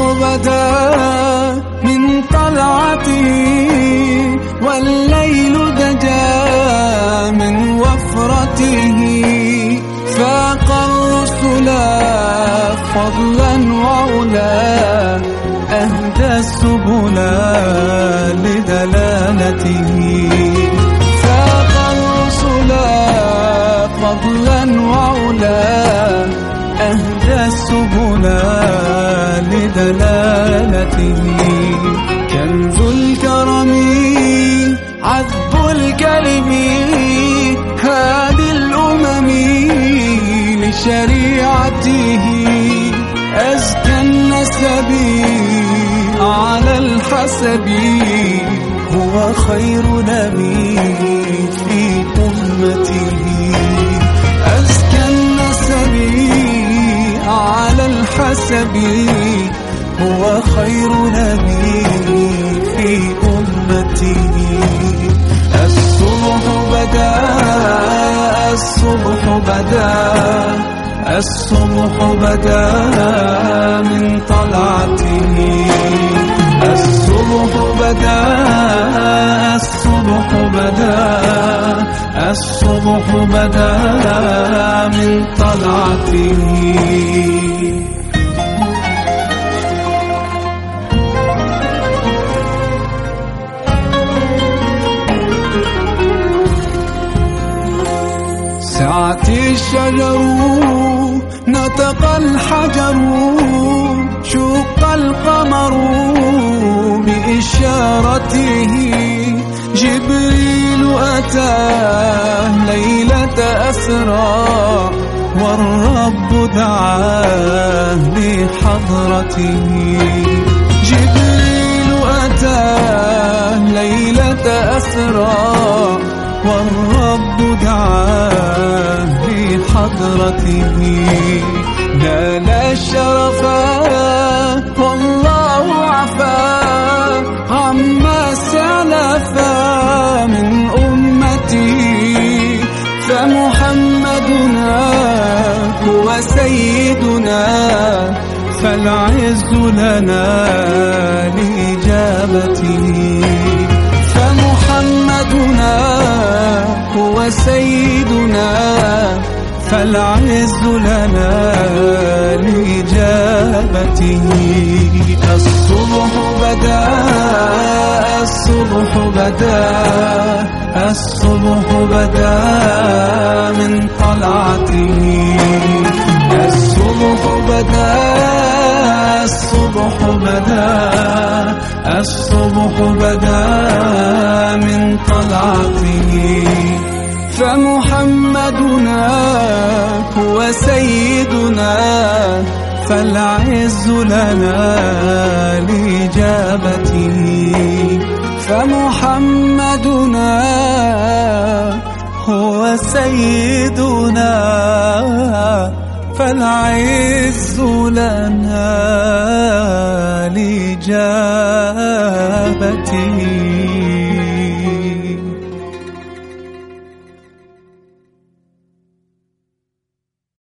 بدا من طلعته والليل دجا من وفرته. فاق الرسل فضلا وعلا أهدى السبل لدلالته. لدلالته كنز الكرم عذب الكلم هادي الأمم لشريعته. أزكى النسب على الحسب هو خير نبي في أمته. أزكى النسب على الحسب هو خير نبي في أمته الصبح بدا الصبح بدا الصبح بدا من طلعته الصبح بدا الصبح بدا الصبح بدا من طلعته سعت الشجر نطق الحجر شق القمر بإشارته. جبريل أتاه ليلة أسرى والرب دعاه لحضرته. جبريل أتاه ليلة أسرى لحضرته نال الشرف والله عفا. عما سلف من أمتي فمحمدنا هو سيدنا. فالعز لنا لإجابته. فمحمدنا هو سيدنا. فالعز لنا لإجابته. الصبح بدا الصبح بدا الصبح بدا من طلعته. الصبح بدا الصبح بدا الصبح بدا من طلعته. فمحمدنا فالعز لنا لإجابته فمحمدنا هو سيدنا فالعز لنا لإجابته